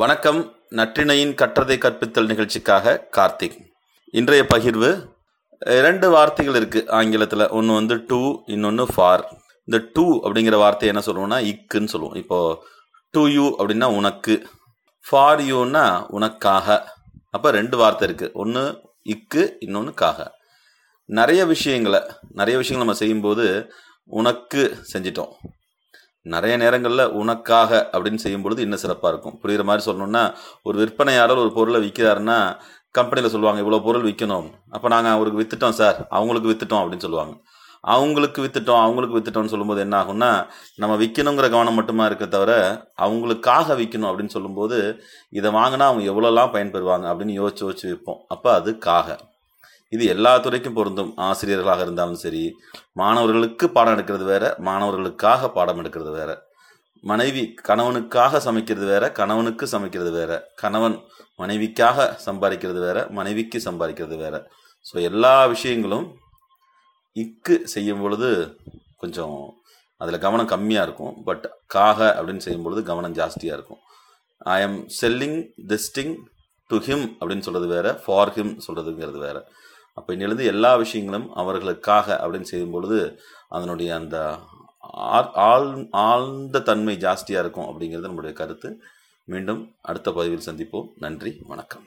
வணக்கம். நற்றிணையின் கற்றதை கற்பித்தல் நிகழ்ச்சிக்காக கார்த்திக். இன்றைய பகிர்வு இரண்டு வார்த்தைகள் இருக்குது ஆங்கிலத்தில். ஒன்று வந்து டூ இன்னொன்று ஃபார் இந்த டூ அப்படிங்கிற வார்த்தை என்ன சொல்லுவோம்னா இக்குன்னு சொல்லுவோம். இப்போது டூ யூ அப்படின்னா உனக்கு ஃபார் யூன்னா உனக்காக. அப்போ ரெண்டு வார்த்தை இருக்குது ஒன்று இக்கு இன்னொன்று காக நிறைய விஷயங்களை நிறைய விஷயங்கள் நம்ம செய்யும்போது உனக்கு செஞ்சிட்டோம். நிறைய நேரங்களில் உனக்காக அப்படின்னு செய்யும் பொழுது இன்னும் சிறப்பாக இருக்கும். புரிகிற மாதிரி சொல்லணும்னா ஒரு விற்பனையாளர் ஒரு பொருளை விற்கிறாருன்னா கம்பெனியில் சொல்லுவாங்க இவ்வளோ பொருள் விற்கணும் அப்போ நாங்கள் அவருக்கு விற்றுட்டோம் சார் அவங்களுக்கு விற்றுட்டோம் அப்படின்னு சொல்லுவாங்க. அவங்களுக்கு விற்றுட்டோம் அவங்களுக்கு விற்றுட்டோம்னு சொல்லும்போது என்ன ஆகும்னா நம்ம விற்கணுங்கிற கவனம் மட்டுமா இருக்க தவிர அவங்களுக்காக விற்கணும் அப்படின்னு சொல்லும்போது இதை வாங்கினா அவங்க எவ்வளோலாம் பயன்பெறுவாங்க அப்படின்னு யோசிச்சு யோசிச்சு விற்போம். அப்போ அது காக இது எல்லா துறைக்கும் பொருந்தும். ஆசிரியர்களாக இருந்தாலும் சரி மாணவர்களுக்கு பாடம் எடுக்கிறது வேற மாணவர்களுக்காக பாடம் எடுக்கிறது வேற. மனைவி கணவனுக்காக சமைக்கிறது வேற கணவனுக்கு சமைக்கிறது வேற. கணவன் மனைவிக்காக சம்பாதிக்கிறது வேற மனைவிக்கு சம்பாதிக்கிறது வேற. ஸோ எல்லா விஷயங்களும் இக்கு செய்யும் பொழுது கொஞ்சம் அதில் கவனம் கம்மியாக இருக்கும். பட் காக அப்படின்னு செய்யும் பொழுது கவனம் ஜாஸ்தியாக இருக்கும். I am telling this thing to him அப்படின்னு சொல்கிறது வேற ஃபார் ஹிம் சொல்கிறதுங்கிறது வேற. அப்போ இன்னிலிருந்து எல்லா விஷயங்களும் அவர்களுக்காக அப்படின்னு செய்யும் பொழுது அதனுடைய அந்த ஆழ் ஆழ்ந்த தன்மை ஜாஸ்தியாக இருக்கும் அப்படிங்கிறது நம்முடைய கருத்து. மீண்டும் அடுத்த பதிவில் சந்திப்போம். நன்றி வணக்கம்.